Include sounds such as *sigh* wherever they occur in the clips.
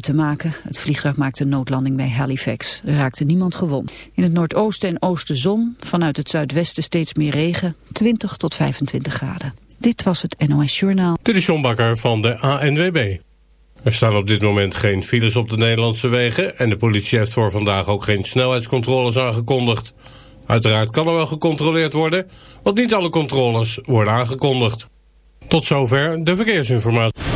te maken. Het vliegtuig maakte noodlanding bij Halifax. Er raakte niemand gewond. In het noordoosten en oosten zon, vanuit het zuidwesten steeds meer regen, 20 tot 25 graden. Dit was het NOS Journaal. Dit is John van de ANWB. Er staan op dit moment geen files op de Nederlandse wegen... en de politie heeft voor vandaag ook geen snelheidscontroles aangekondigd. Uiteraard kan er wel gecontroleerd worden, want niet alle controles worden aangekondigd. Tot zover de verkeersinformatie.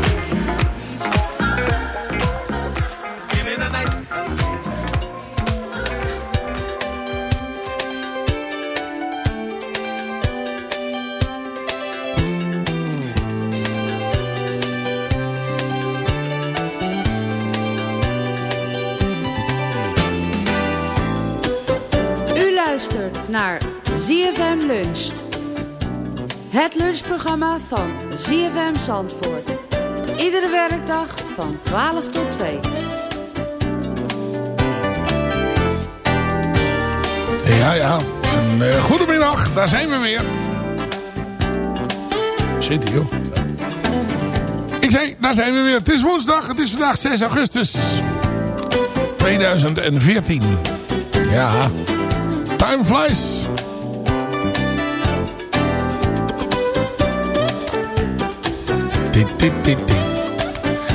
Het lunchprogramma van ZFM Zandvoort. Iedere werkdag van 12 tot 2. Ja, ja. En, eh, goedemiddag, daar zijn we weer. Zit hier, joh. Ik zei, daar zijn we weer. Het is woensdag, het is vandaag 6 augustus 2014. Ja, time flies.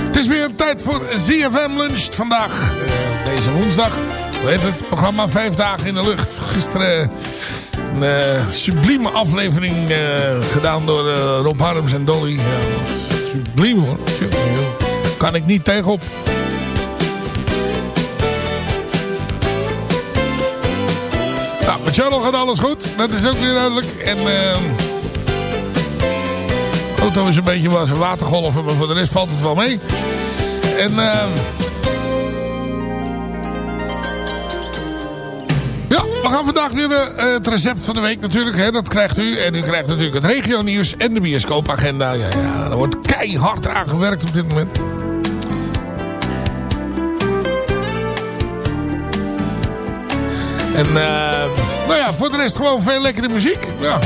Het is weer tijd voor ZFM Lunch vandaag. eh, deze woensdag. Hoe heet het? Programma Vijf Dagen in de Lucht. Gisteren een eh, sublieme aflevering eh, gedaan door Rob Harms en Dolly. Subliem hoor. Kan ik niet tegenop. Nou, met Charles gaat alles goed. Dat is ook weer duidelijk. En... ehm auto is een beetje was een watergolven, maar voor de rest valt het wel mee. En ehm ja, we gaan vandaag weer eh, het recept van de week natuurlijk. Hè, dat krijgt u. En u krijgt natuurlijk het regio nieuws en de bioscoopagenda. Ja, ja, wordt keihard aan gewerkt op dit moment. En eh, nou ja, voor de rest gewoon veel lekkere muziek. Ja.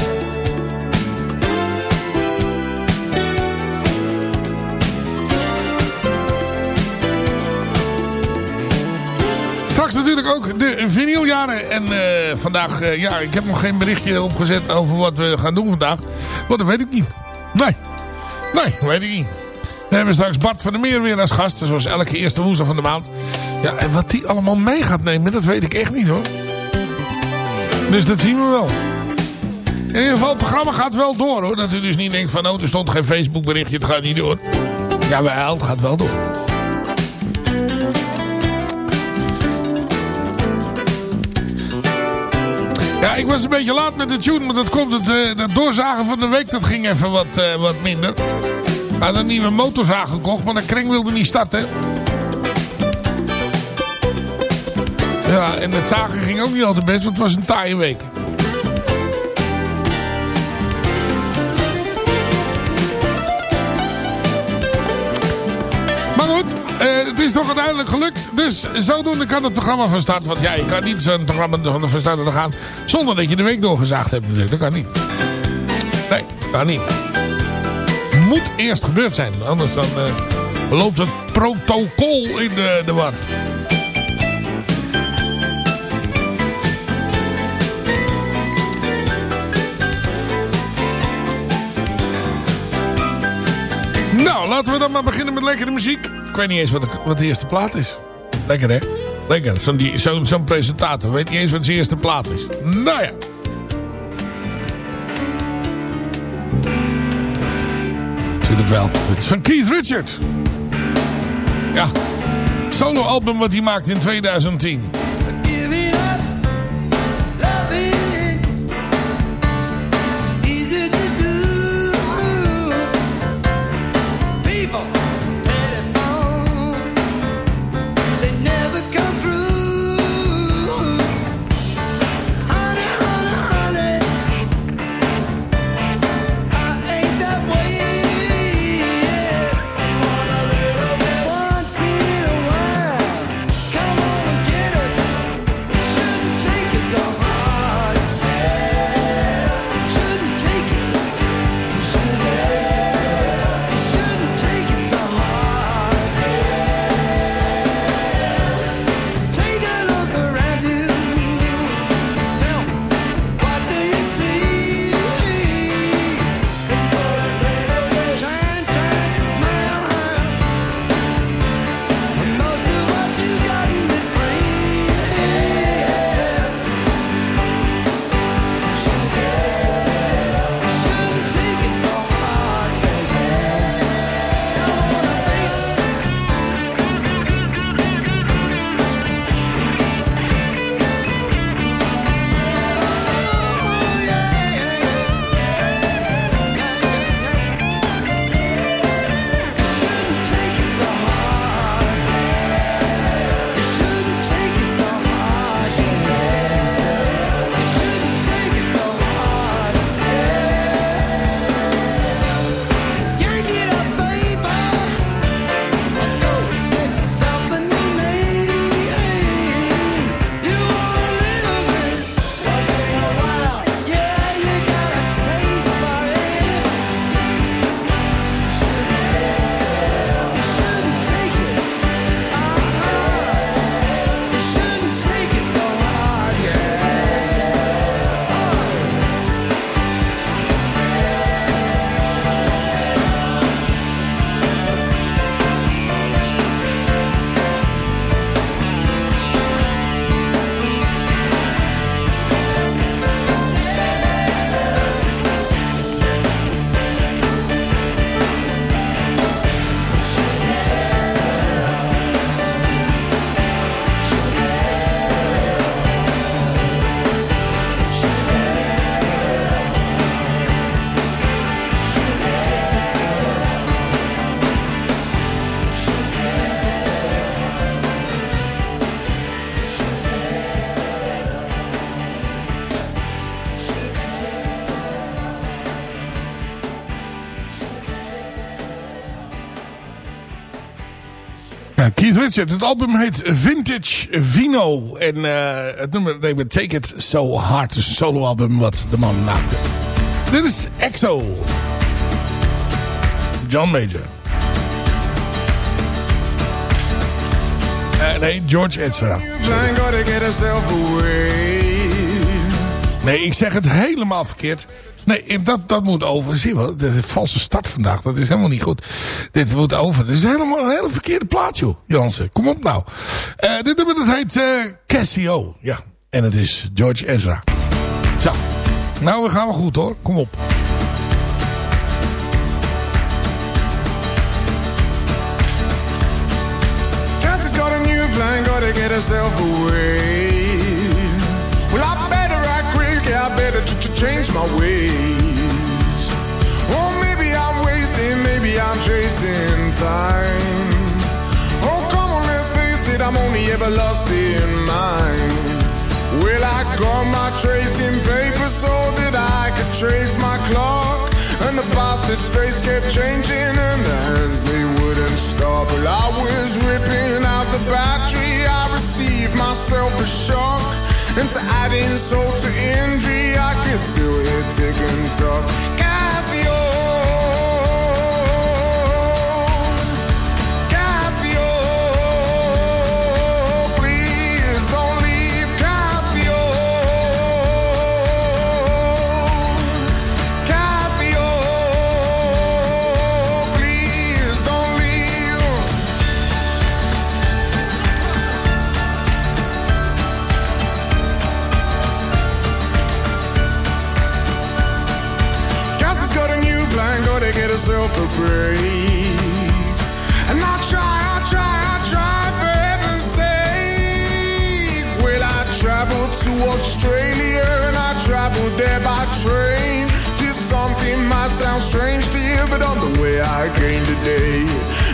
Natuurlijk ook de vinyljaren. En eh, vandaag, eh, ja, ik heb nog geen berichtje opgezet over wat we gaan doen vandaag. Want dat weet ik niet. Nee, nee, weet ik niet. We hebben straks Bart van der Meer weer als gast. Zoals elke eerste woensdag van de maand. Ja, en wat die allemaal mee gaat nemen, dat weet ik echt niet hoor. Dus dat zien we wel. In ieder geval, het programma gaat wel door hoor. Dat u dus niet denkt van, oh, er stond geen Facebook berichtje, het gaat niet door. Ja, wel, het gaat wel door. Ja, ik was een beetje laat met de tune, maar dat komt het, eh, dat doorzagen van de week, dat ging even wat, eh, wat minder. We hadden een nieuwe motorzaag gekocht, maar de kring wilde niet starten. Ja, en het zagen ging ook niet altijd best, want het was een taaie week. Maar goed, eh, het is toch uiteindelijk gelukt. Dus zodoende kan het programma van start. Want ja, je kan niet zo'n programma van start gaan... zonder dat je de week doorgezaagd hebt natuurlijk. Dat kan niet. Nee, kan niet. Moet eerst gebeurd zijn. Anders dan eh, loopt het protocol in de, de war. Nou, laten we dan maar beginnen met lekkere muziek. Ik weet niet eens wat de, wat de eerste plaat is. Lekker hè? Lekker. Zo'n zo'n presentator weet niet eens wat zijn eerste plaat is. Nou ja. Natuurlijk wel. Dit is van Keith Richard. Ja. Solo album wat hij maakte in 2010. Het album heet Vintage Vino. En eh, het nummer heet Take It So Hard. Een soloalbum wat de man maakte. Dit is EXO. John Major. Eh, nee, George Ezra. Nee, ik zeg het helemaal verkeerd. Nee, dat, dat moet over. Zie je de valse start vandaag. Dat is helemaal niet goed. Dit moet over. Dit is helemaal een hele verkeerde plaat, joh. Jansen, kom op nou. Eh dit nummer dat heet eh, Casio. Ja, en het is George Ezra. Zo. Nou, we gaan wel goed hoor. Kom op. Cassie's got a new plan, gotta get herself away. Change my ways. Or maybe I'm wasting, maybe I'm chasing time. Oh, come on, let's face it, I'm only ever lost in mine. Well, I got my tracing paper so that I could trace my clock. And the bastard's face kept changing and the hands they wouldn't stop. Well, I was ripping out the battery. I received myself a shock. And to add insult to injury, I can still hear tick and talk. Gotta get a break. And I try, I try, I try for heaven's sake. Well, I traveled to Australia and I traveled there by train. This something might sound strange to you, but on the way I came today.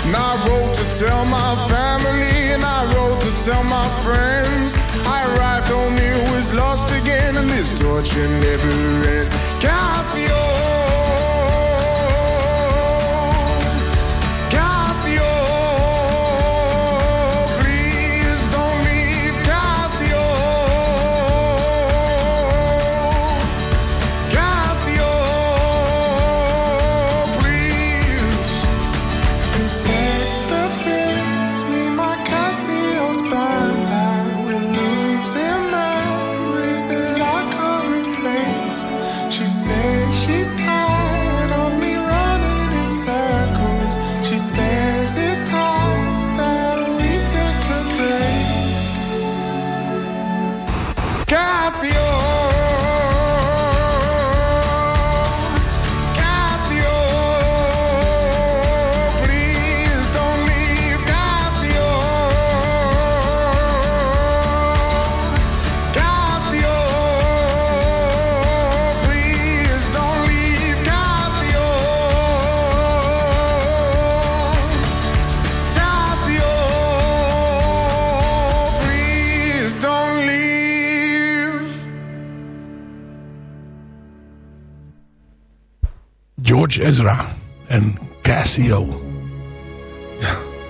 And I wrote to tell my family and I wrote to tell my friends. I arrived home, it was lost again, and this torture never ends. Cassio. George Ezra en Casio.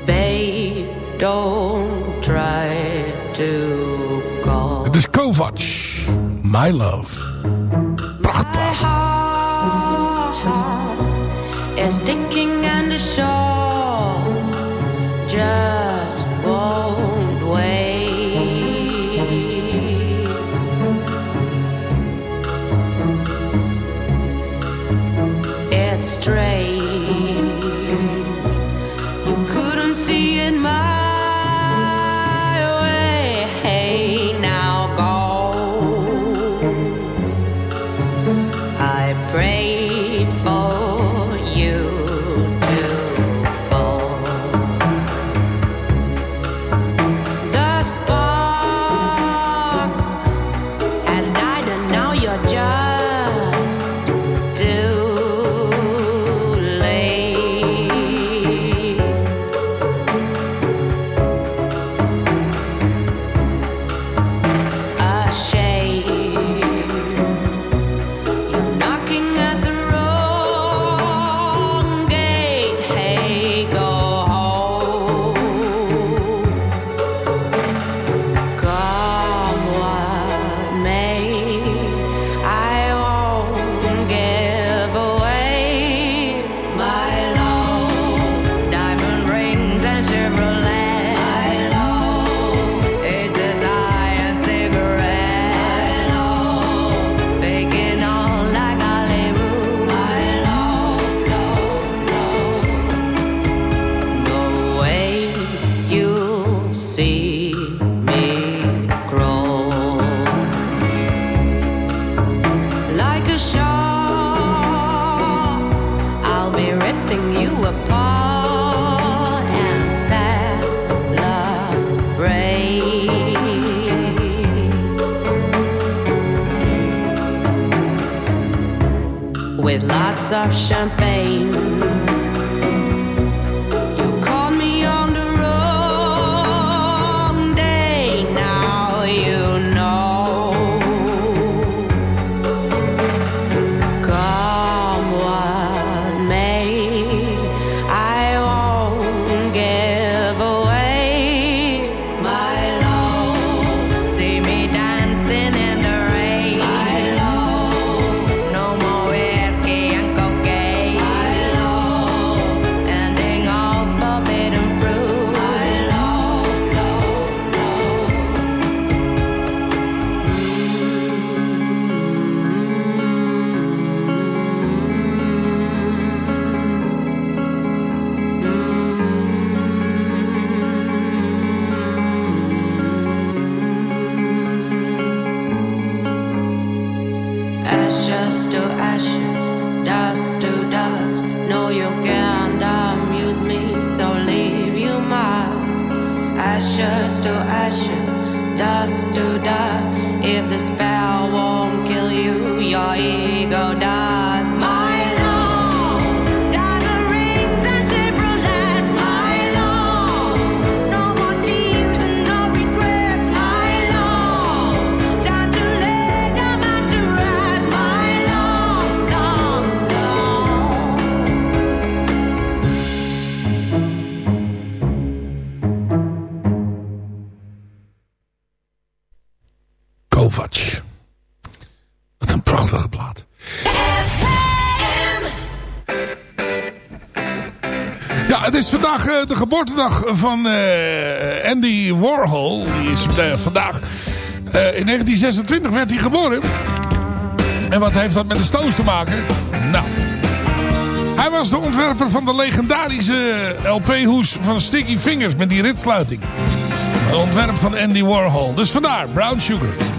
Babe, don't try to call. Het is Kovac. My Love. Prachtplaat. is sticking and the de geboortedag van eh, Andy Warhol. Die is eh, vandaag... Eh, in 1926 werd hij geboren. En wat heeft dat met de Stones te maken? Nou... Hij was de ontwerper van de legendarische LP-hoes van Sticky Fingers met die ritsluiting. Een ontwerp van Andy Warhol. Dus vandaar, Brown Sugar.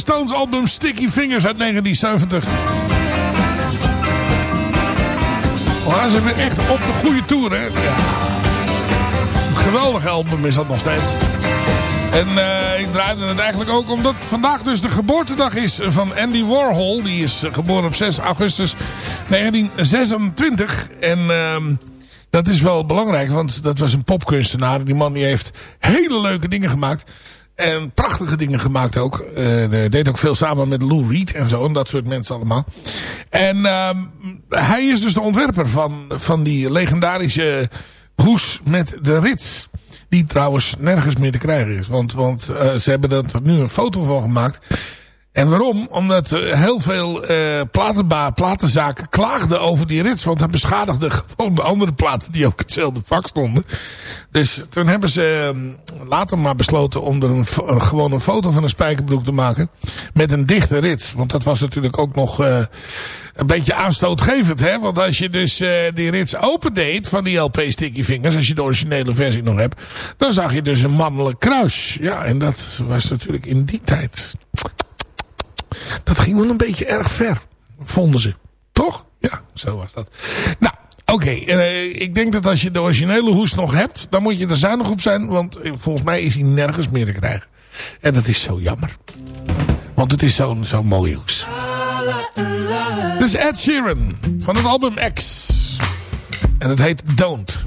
Stones album Sticky Fingers uit 1970. Oh, ze zijn echt op de goede tour, hè? Geweldig album is dat nog steeds. En eh, ik draaide het eigenlijk ook omdat vandaag dus de geboortedag is van Andy Warhol. Die is geboren op 6 augustus 1926. En ehm, dat is wel belangrijk, want dat was een popkunstenaar. Die man die heeft hele leuke dingen gemaakt. En prachtige dingen gemaakt ook. Hij deed ook veel samen met Lou Reed en zo. En dat soort mensen allemaal. En ehm, hij is dus de ontwerper van, van die legendarische hoes met de rits. Die trouwens nergens meer te krijgen is. Want, want eh, ze hebben er nu een foto van gemaakt. En waarom? Omdat eh, heel veel eh platenba platenzaken klaagden over die rits. Want hij beschadigde *laughs* gewoon de andere platen die ook hetzelfde vak stonden. Dus toen hebben ze eh, later maar besloten om er een, gewoon een foto van een spijkerbroek te maken. Met een dichte rits. Want dat was natuurlijk ook nog eh, een beetje aanstootgevend. Hè? Want als je dus die rits opendeed van die LP Sticky Fingers. Als je de originele versie nog hebt. Dan zag je dus een mannelijk kruis. Ja, en dat was natuurlijk in die tijd... Dat ging wel een beetje erg ver, vonden ze. Toch? Ja, zo was dat. Nou, oké. eh, ik denk dat als je de originele hoes nog hebt... dan moet je er zuinig op zijn. Want eh, volgens mij is hij nergens meer te krijgen. En dat is zo jammer. Want het is zo'n zo'n mooie hoes. Dit is Ed Sheeran van het album X. En het heet Don't.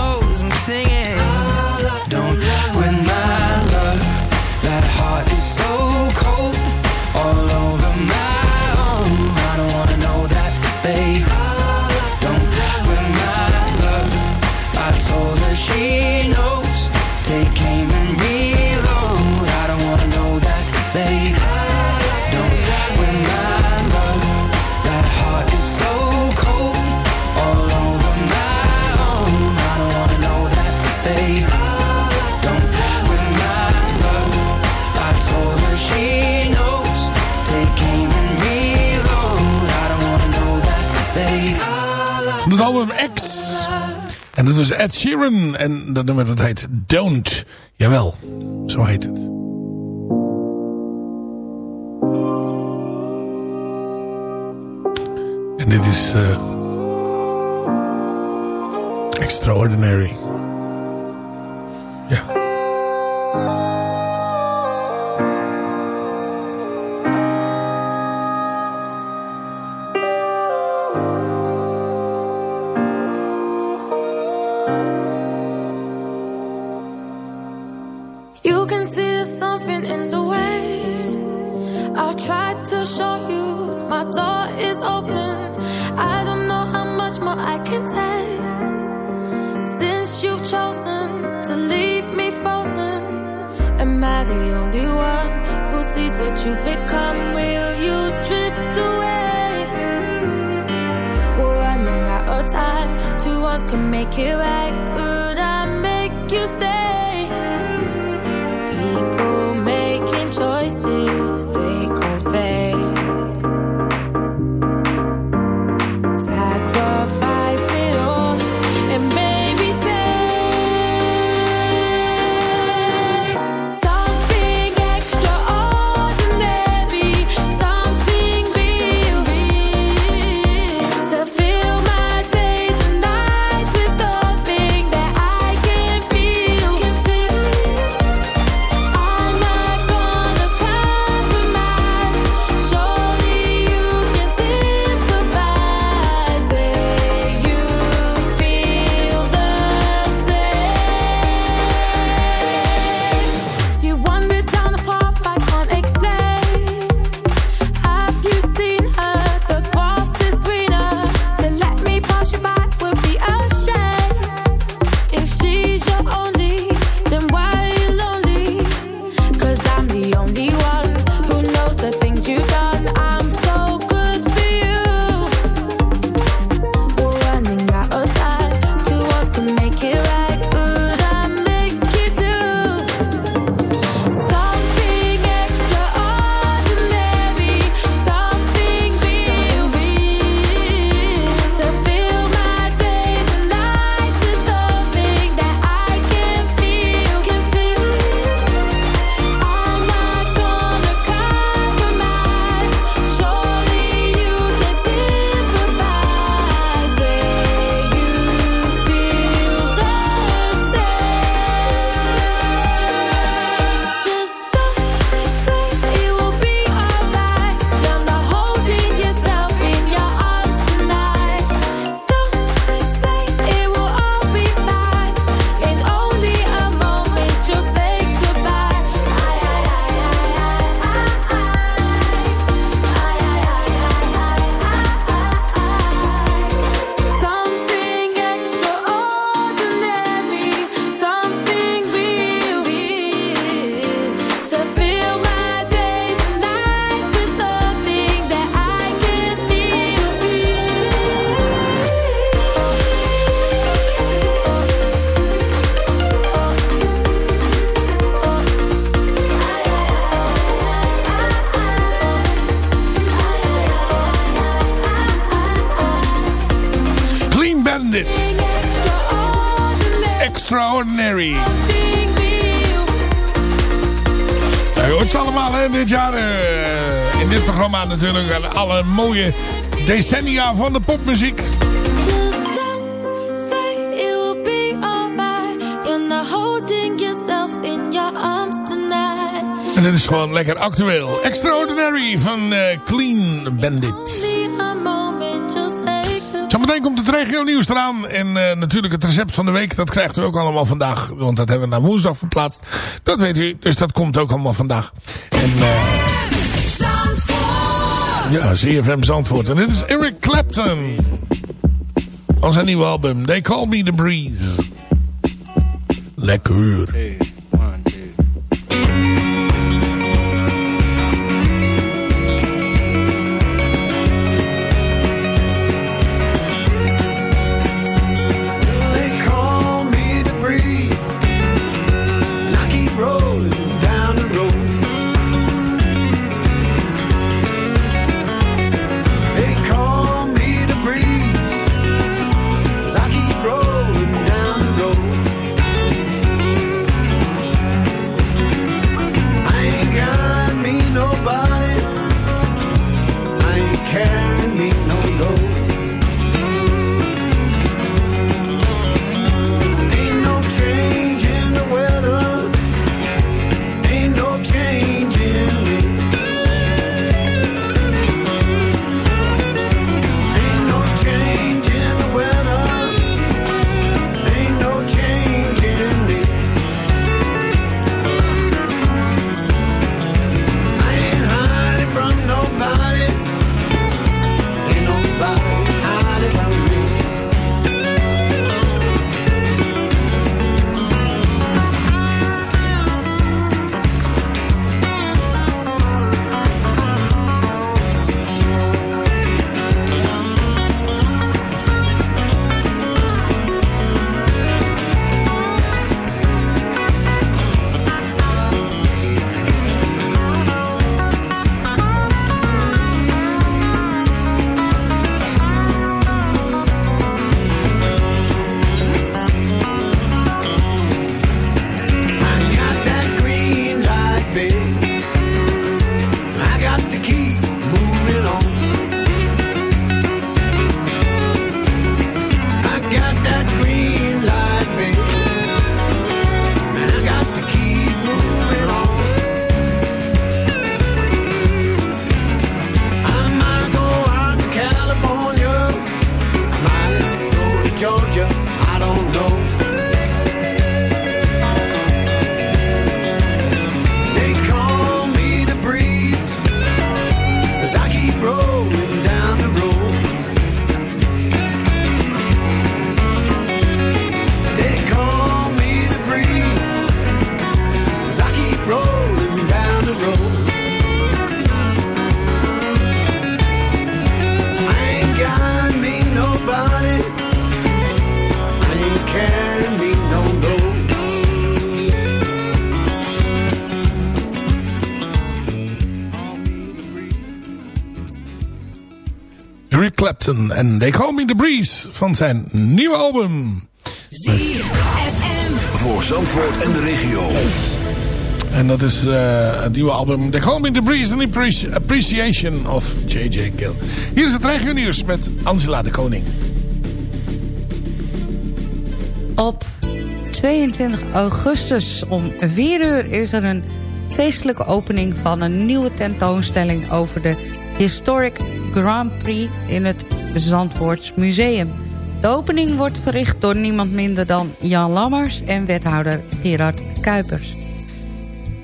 I'm singing. Don't win my Ed Sheeran. En dat we dat heet Don't. Jawel, zo heet het. En dit is... Uh, extraordinary. You. I natuurlijk alle mooie decennia van de popmuziek. En dit is gewoon lekker actueel. Extraordinary van eh, Clean Bandit. Zometeen komt het regio nieuws eraan. En eh, natuurlijk het recept van de week. Dat krijgt u ook allemaal vandaag. Want dat hebben we naar woensdag verplaatst. Dat weet u. Dus dat komt ook allemaal vandaag. En... Eh, ja, ZFM Zandvoort. En dit is Eric Clapton. Van zijn nieuwe album. They Call Me The Breeze. Lekker. En They Call Me The Breeze van zijn nieuwe album. Voor Zandvoort en de regio. En dat is eh, het nieuwe album They Call Me The Breeze and Appreci- Appreciation of J.J. Gill. Hier is het regio nieuws met Angela de Koning. Op 22 augustus om 4 uur is er een feestelijke opening van een nieuwe tentoonstelling over de Historic Grand Prix in het Zandvoorts Museum. De opening wordt verricht door niemand minder dan Jan Lammers en wethouder Gerard Kuipers.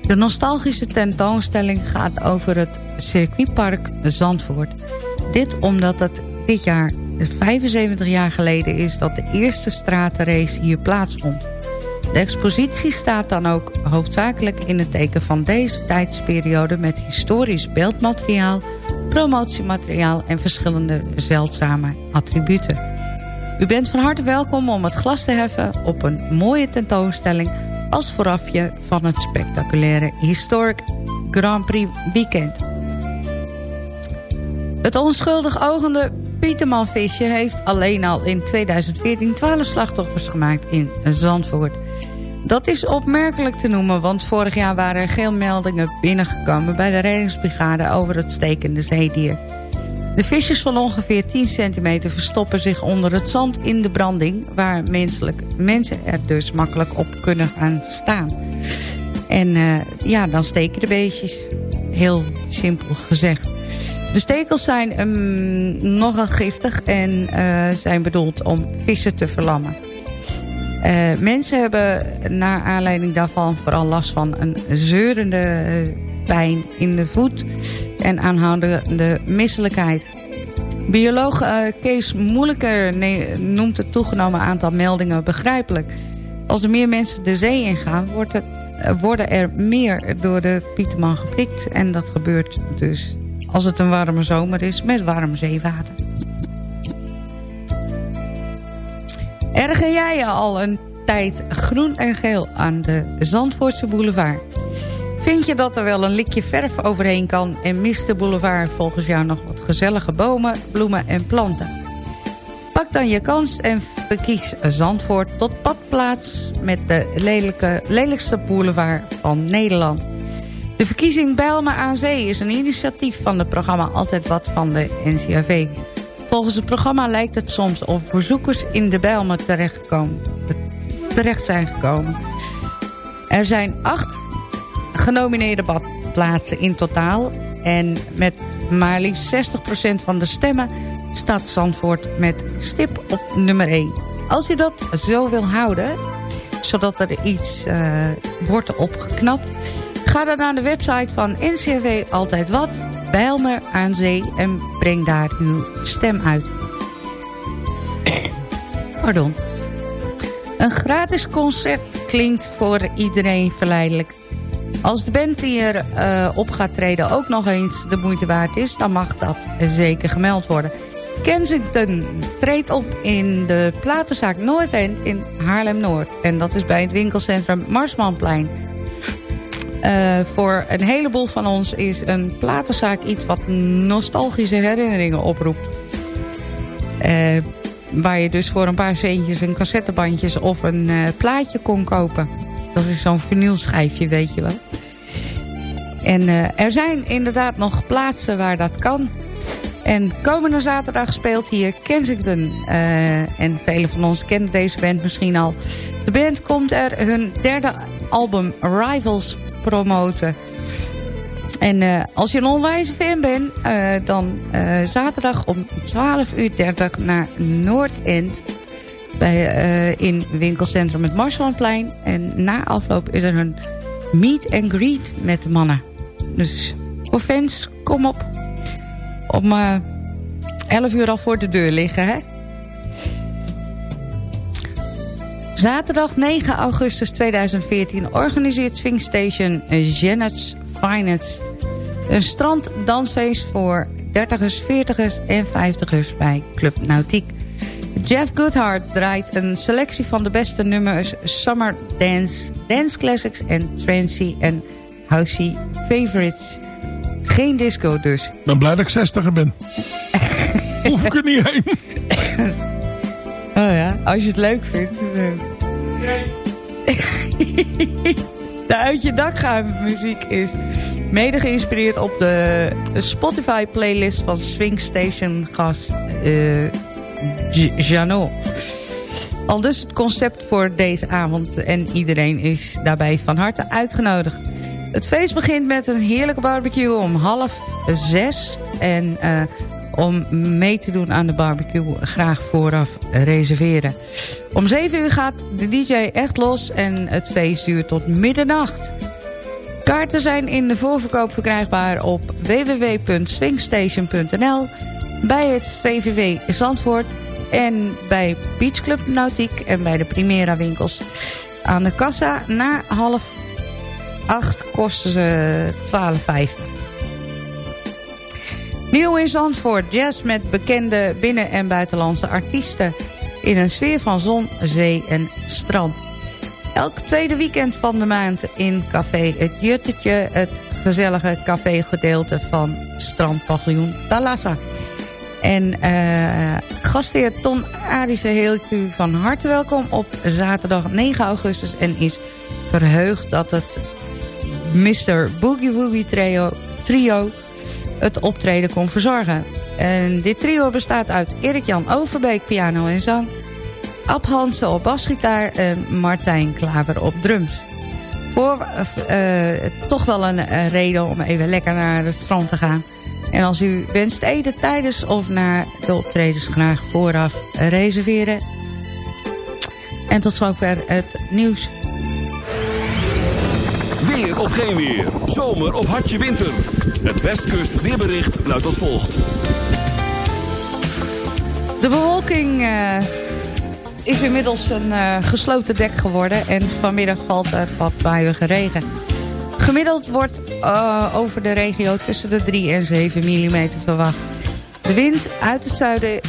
De nostalgische tentoonstelling gaat over het circuitpark Zandvoort. Dit omdat het dit jaar 75 jaar geleden is dat de eerste stratenrace hier plaatsvond. De expositie staat dan ook hoofdzakelijk in het teken van deze tijdsperiode... met historisch beeldmateriaal, promotiemateriaal en verschillende zeldzame attributen. U bent van harte welkom om het glas te heffen op een mooie tentoonstelling... als voorafje van het spectaculaire Historic Grand Prix Weekend. Het onschuldig ogende Pieterman Fischer heeft alleen al in 2014 12 slachtoffers gemaakt in Zandvoort. Dat is opmerkelijk te noemen, want vorig jaar waren er geen meldingen binnengekomen bij de reddingsbrigade over het stekende zeedier. De visjes van ongeveer 10 centimeter verstoppen zich onder het zand in de branding... waar menselijk, mensen er dus makkelijk op kunnen gaan staan. En eh, ja, dan steken de beestjes. Heel simpel gezegd. De stekels zijn um, nogal giftig en uh, zijn bedoeld om vissen te verlammen. Uh, mensen hebben naar aanleiding daarvan vooral last van een zeurende pijn in de voet en aanhoudende misselijkheid. Bioloog uh, Kees Moeilijker noemt het toegenomen aantal meldingen begrijpelijk. Als er meer mensen de zee ingaan, wordt het, worden er meer door de Pieterman geprikt. En dat gebeurt dus als het een warme zomer is met warm zeewater. Erger jij al een tijd groen en geel aan de Zandvoortse boulevard? Vind je dat er wel een likje verf overheen kan... en mist de boulevard volgens jou nog wat gezellige bomen, bloemen en planten? Pak dan je kans en verkies Zandvoort tot badplaats... met de lelijkste boulevard van Nederland. De verkiezing Bijlmer aan Zee is een initiatief van het programma Altijd Wat van de NCRV. Volgens het programma lijkt het soms of bezoekers in de Bijlmer terecht, terecht zijn gekomen. Er zijn acht genomineerde badplaatsen in totaal. En met maar liefst 60% van de stemmen staat Zandvoort met stip op nummer 1. Als je dat zo wil houden, zodat er iets uh, wordt opgeknapt... ga dan naar de website van NCRV Altijd Wat, Bijlmer aan Zee... en breng daar uw stem uit. Pardon. Een gratis concert klinkt voor iedereen verleidelijk. Als de band die er uh, op gaat treden ook nog eens de moeite waard is... dan mag dat zeker gemeld worden. Kensington treedt op in de platenzaak Noordend in Haarlem-Noord. En dat is bij het winkelcentrum Marsmanplein. Uh, voor een heleboel van ons is een platenzaak iets wat nostalgische herinneringen oproept. Uh, waar je dus voor een paar centjes een cassettebandjes of een uh, plaatje kon kopen. Dat is zo'n vinylschijfje, weet je wel. En er zijn inderdaad nog plaatsen waar dat kan. En komende zaterdag speelt hier Kensington. En velen van ons kennen deze band misschien al. De band komt er hun derde album Rivals promoten. En uh, als je een onwijze fan bent, uh, dan uh, zaterdag om 12.30 uur naar Noordend. Bij, in winkelcentrum het Marsmanplein. En na afloop is er een meet and greet met de mannen. Dus voor fans, kom op. Om 11 uur al voor de deur liggen, hè? Zaterdag 9 augustus 2014 organiseert Swing Station Janet's Finest. Een stranddansfeest voor 30ers, 40ers en 50ers bij Club Nautiek. Jeff Goodhart draait een selectie van de beste nummers... Summer Dance, Dance Classics en Trancy en Housey Favorites. Geen disco dus. Ik ben blij dat ik 60 ben. *laughs* hoef ik er niet heen. Oh ja, als je het leuk vindt. *laughs* De uit je dak gaan muziek is mede geïnspireerd op de Spotify playlist van Swing Station gast eh Jano. Al dus het concept voor deze avond en iedereen is daarbij van harte uitgenodigd. Het feest begint met een heerlijke barbecue om half zes. En eh, om mee te doen aan de barbecue graag vooraf reserveren. Om 7 uur gaat de DJ echt los en het feest duurt tot middernacht. Kaarten zijn in de voorverkoop verkrijgbaar op www.swingstation.nl... bij het VVV Zandvoort en bij Beach Club Nautiek en bij de Primera winkels. Aan de kassa na half acht kosten ze 12,50. Nieuw in Zandvoort, jazz met bekende binnen- en buitenlandse artiesten... in een sfeer van zon, zee en strand. Elk tweede weekend van de maand in café Het Juttetje... het gezellige cafégedeelte van strandpaviljoen Talassa. En eh gastheer Ton Arische heelt u van harte welkom op zaterdag 9 augustus... en is verheugd dat het Mr. Boogie Woogie trio, trio het optreden kon verzorgen. En dit trio bestaat uit Erik-Jan Overbeek, piano en zang... Ab Hansen op basgitaar en Martijn Klaver op drums. Voor eh, toch wel een eh, reden om even lekker naar het strand te gaan. En als u wenst eten tijdens of na de optredens graag vooraf reserveren. En tot zover het nieuws. Weer of geen weer. Zomer of hartje winter. Het Westkust weerbericht luidt als volgt. De bewolking eh, is inmiddels een eh, gesloten dek geworden... en vanmiddag valt er wat buiige regen. Gemiddeld wordt eh, over de regio tussen de 3 en 7 mm verwacht. De wind uit het zuiden,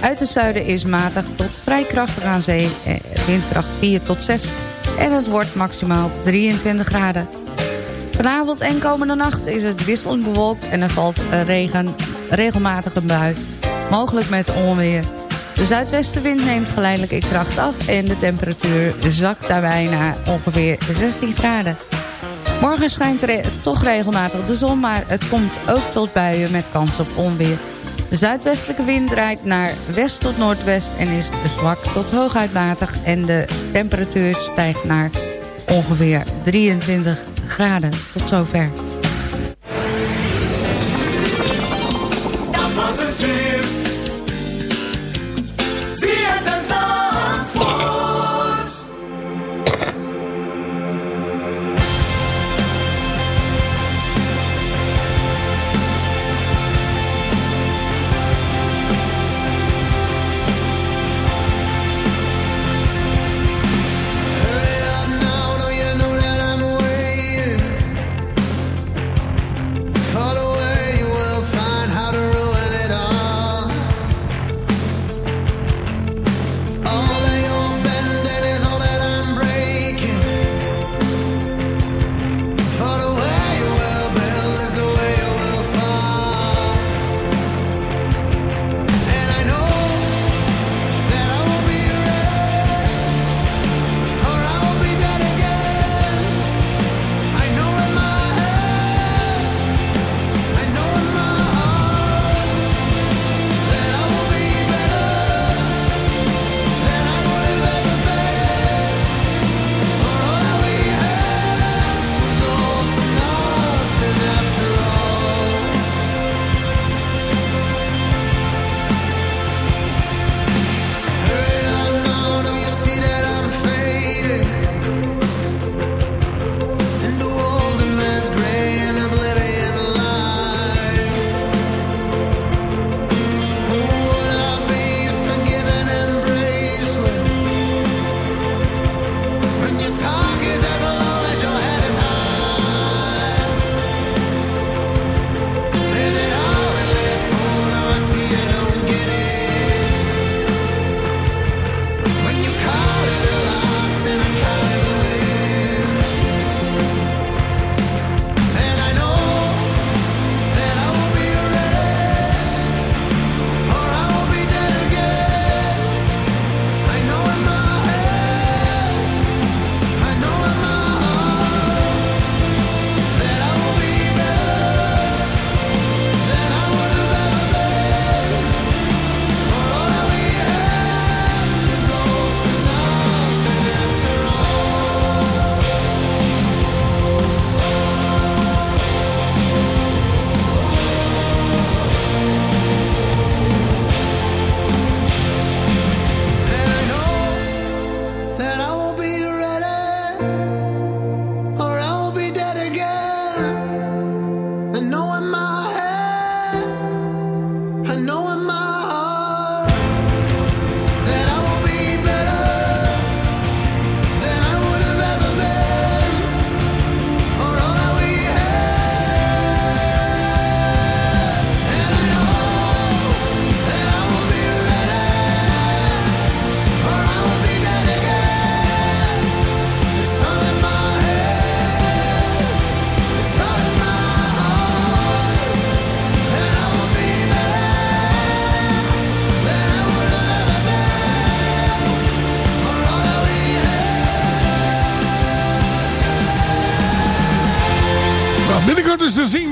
uit het zuiden is matig tot vrij krachtig aan zee. Windkracht 4 tot 6 en het wordt maximaal 23 graden. Vanavond en komende nacht is het wisselend bewolkt en er valt regen, regelmatig een bui. Mogelijk met onweer. De zuidwestenwind neemt geleidelijk in kracht af en de temperatuur zakt daarbij naar ongeveer 16 graden. Morgen schijnt toch regelmatig de zon, maar het komt ook tot buien met kans op onweer. De zuidwestelijke wind draait naar west tot noordwest en is zwak tot hooguit matig. En de temperatuur stijgt naar ongeveer 23 graden. Tot zover. Dat was het weer.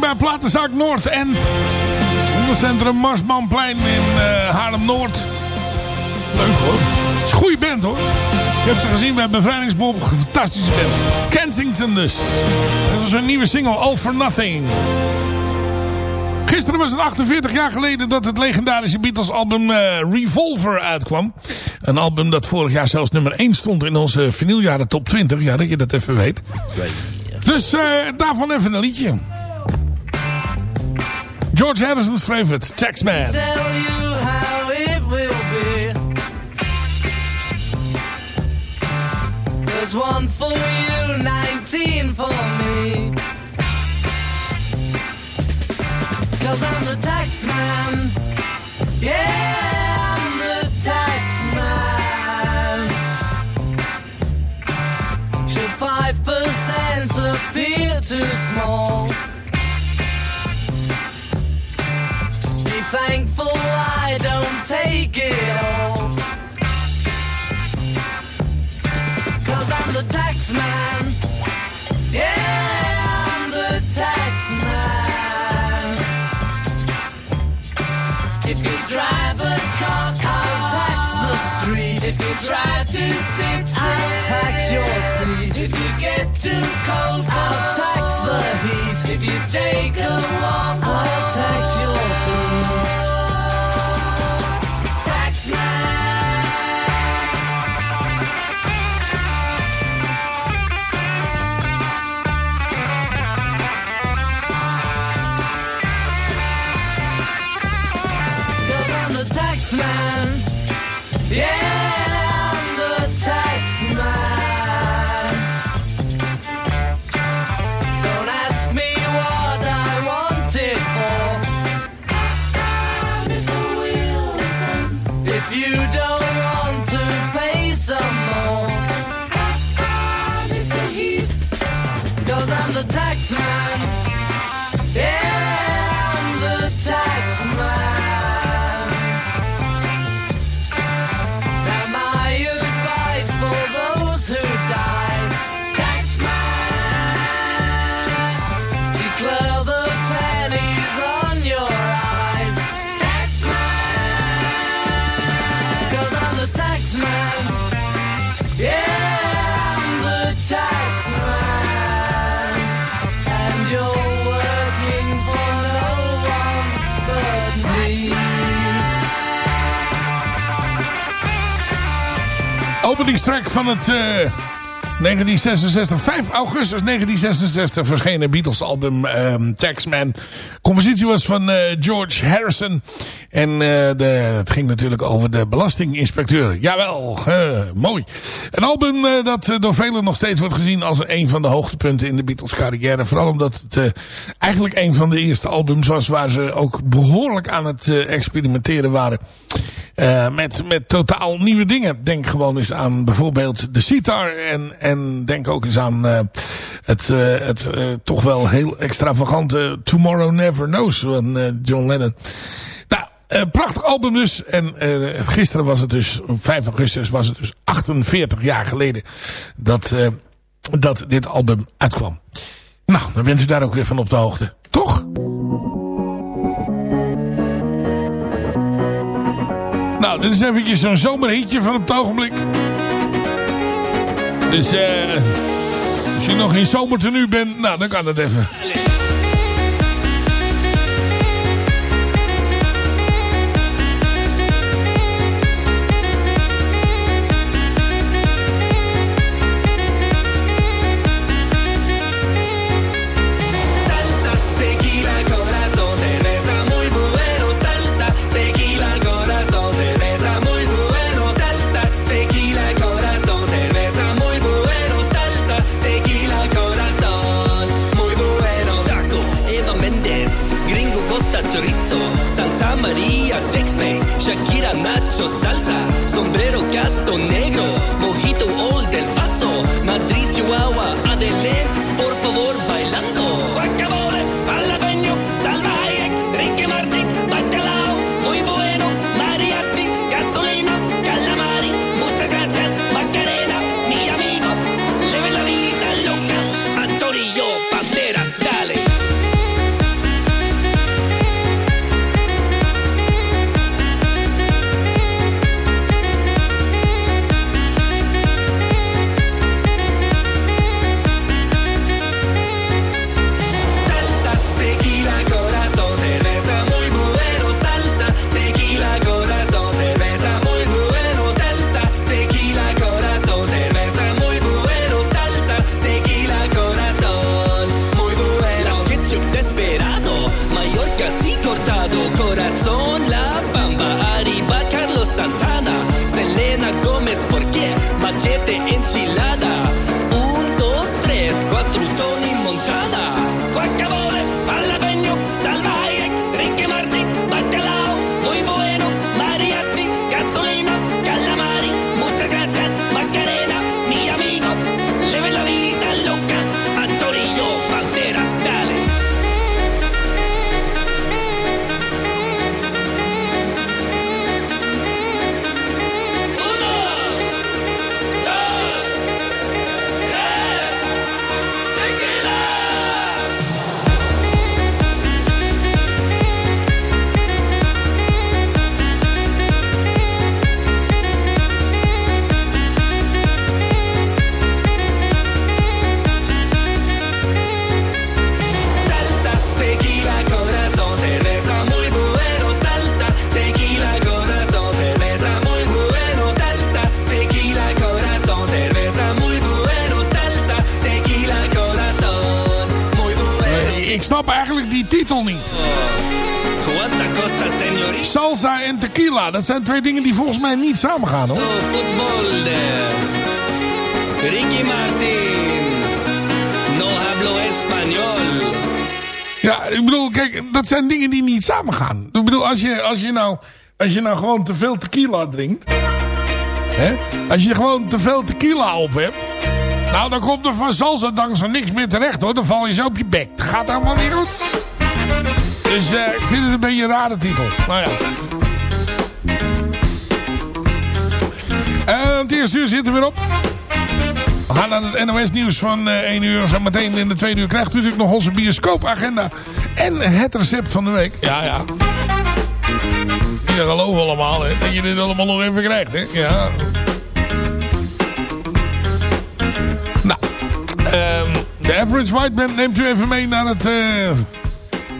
Bij Platenzaak Noord End. Ondercentrum Marsmanplein in eh, Haarlem-Noord. Leuk hoor. Het is een goede band hoor. Ik heb ze gezien bij Bevrijdingsbob. Fantastische band. Kensington dus. Dat was een nieuwe single, All For Nothing. Gisteren was het 48 jaar geleden dat het legendarische Beatles album eh, Revolver uitkwam. Een album dat vorig jaar zelfs nummer 1 stond in onze vinyljaren top 20. Ja, dat je dat even weet. Dus eh, daarvan even een liedje. George Harrison schreef het. Taxman. There's one for you, 19 for me. Cause I'm the tax man. Yeah, take it all. Cause I'm the tax man. Yeah, I'm the tax man. If you drive a car, I'll tax the street. If you try to sit, I'll tax your seat. If you get too cold, I'll tax the heat. If you take a walk, Openingstrack van het eh, 1966, 5 augustus 1966 verschenen Beatles album ehm, Taxman. Compositie was van eh, George Harrison. En eh, de, het ging natuurlijk over de belastinginspecteur. Jawel, eh, mooi. Een album eh, dat eh, door velen nog steeds wordt gezien als een van de hoogtepunten in de Beatles carrière. Vooral omdat het eh, eigenlijk een van de eerste albums was waar ze ook behoorlijk aan het eh, experimenteren waren. Eh, met, met totaal nieuwe dingen. Denk gewoon eens aan bijvoorbeeld de sitar. En, en denk ook eens aan eh, het, eh, het toch wel heel extravagante Tomorrow Never Knows van John Lennon. Nou, prachtig album dus. En gisteren was het dus, op 5 augustus was het dus 48 jaar geleden dat, dat dit album uitkwam. Nou, dan bent u daar ook weer van op de hoogte. Nou, dit is eventjes zo'n zomerhitje van het ogenblik. Dus eh als je nog in zomertenu bent, nou dan kan het even. Shakira, Nacho, Salsa, Sombrero, Gato Negro, Mojito, Old snap eigenlijk die titel niet. Salsa en tequila, dat zijn twee dingen die volgens mij niet samengaan hoor. Fútbol de Ricky Martin. No hablo español. Ja, ik bedoel, kijk, dat zijn dingen die niet samengaan. Ik bedoel, als je, als je, nou, als je nou gewoon te veel tequila drinkt... Hè, als je gewoon te veel tequila op hebt... Nou, dan komt er van salsa dankzij niks meer terecht hoor. Dan val je zo op je bek. Dat gaat allemaal niet goed. Dus eh, ik vind het een beetje een rare titel. Nou ja. Eh, het eerste uur zit er weer op. We gaan naar het NOS nieuws van eh 1 uur. Zo meteen in de tweede uur krijgt u natuurlijk nog onze bioscoopagenda. En het recept van de week. Ja, ja. Niet geloven allemaal, hè. Dat je dit allemaal nog even krijgt, hè. Ja. Ehm, de Average White Band neemt u even mee naar het, eh,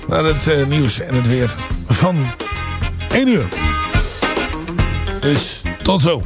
naar het eh, nieuws en het weer van 1 uur. Dus tot zo.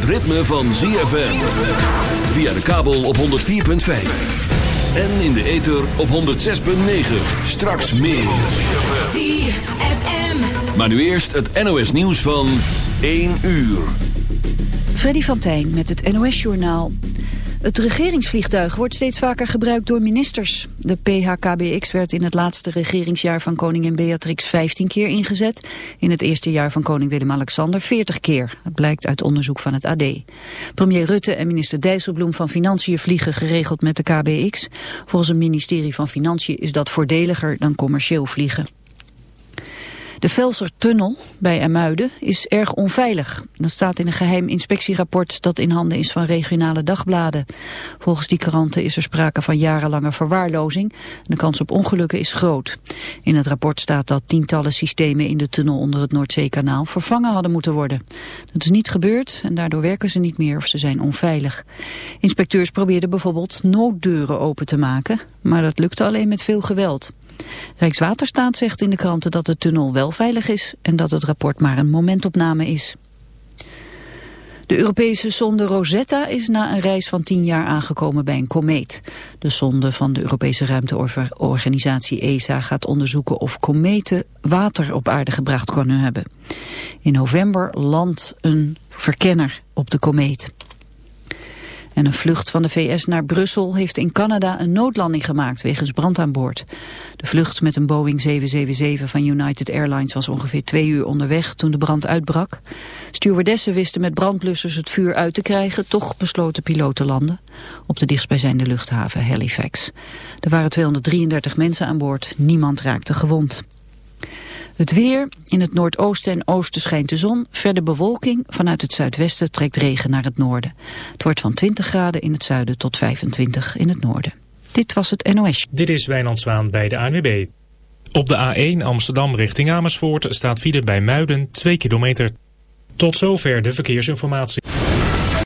Het ritme van ZFM. Via de kabel op 104.5. En in de ether op 106.9. Straks meer. Maar nu eerst het NOS nieuws van 1 uur. Freddy van Tijn met het NOS-journaal. Het regeringsvliegtuig wordt steeds vaker gebruikt door ministers. De PHKBX werd in het laatste regeringsjaar van koningin Beatrix 15 keer ingezet. In het eerste jaar van koning Willem-Alexander 40 keer. Dat blijkt uit onderzoek van het AD. Premier Rutte en minister Dijsselbloem van Financiën vliegen geregeld met de KBX. Volgens het ministerie van Financiën is dat voordeliger dan commercieel vliegen. De Velsertunnel bij Ermuiden is erg onveilig. Dat staat in een geheim inspectierapport dat in handen is van regionale dagbladen. Volgens die kranten is er sprake van jarenlange verwaarlozing. De kans op ongelukken is groot. In het rapport staat dat tientallen systemen in de tunnel onder het Noordzeekanaal vervangen hadden moeten worden. Dat is niet gebeurd en daardoor werken ze niet meer of ze zijn onveilig. Inspecteurs probeerden bijvoorbeeld nooddeuren open te maken, maar dat lukte alleen met veel geweld. Rijkswaterstaat zegt in de kranten dat de tunnel wel veilig is en dat het rapport maar een momentopname is. De Europese sonde Rosetta is na een reis van tien jaar aangekomen bij een komeet. De sonde van de Europese ruimteorganisatie ESA gaat onderzoeken of kometen water op aarde gebracht kunnen hebben. In november landt een verkenner op de komeet. En een vlucht van de VS naar Brussel heeft in Canada een noodlanding gemaakt wegens brand aan boord. De vlucht met een Boeing 777 van United Airlines was ongeveer twee uur onderweg toen de brand uitbrak. Stewardessen wisten met brandblussers het vuur uit te krijgen, toch besloten piloot te landen op de dichtstbijzijnde luchthaven Halifax. Er waren 233 mensen aan boord, niemand raakte gewond. Het weer. In het noordoosten en oosten schijnt de zon. Verder bewolking. Vanuit het zuidwesten trekt regen naar het noorden. Het wordt van 20 graden in het zuiden tot 25 in het noorden. Dit was het NOS. Dit is Wijnand Zwaan bij de ANWB. Op de A1 Amsterdam richting Amersfoort staat file bij Muiden 2 kilometer. Tot zover de verkeersinformatie.